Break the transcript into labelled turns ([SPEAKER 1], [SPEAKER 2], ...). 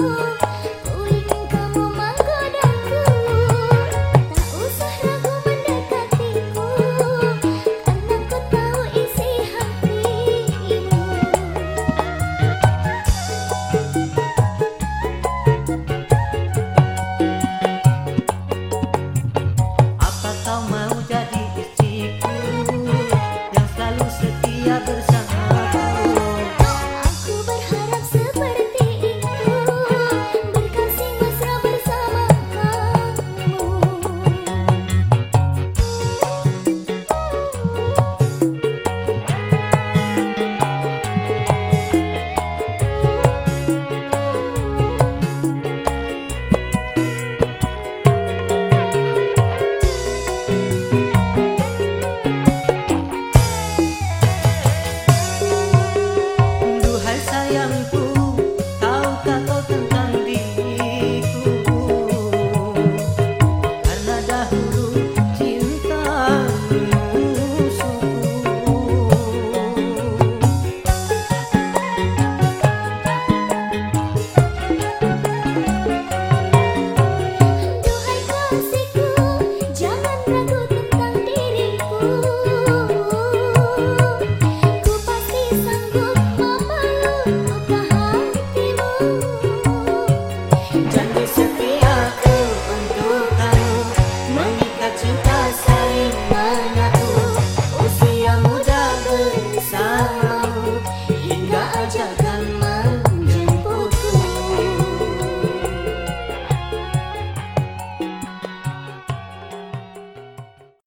[SPEAKER 1] Ooh.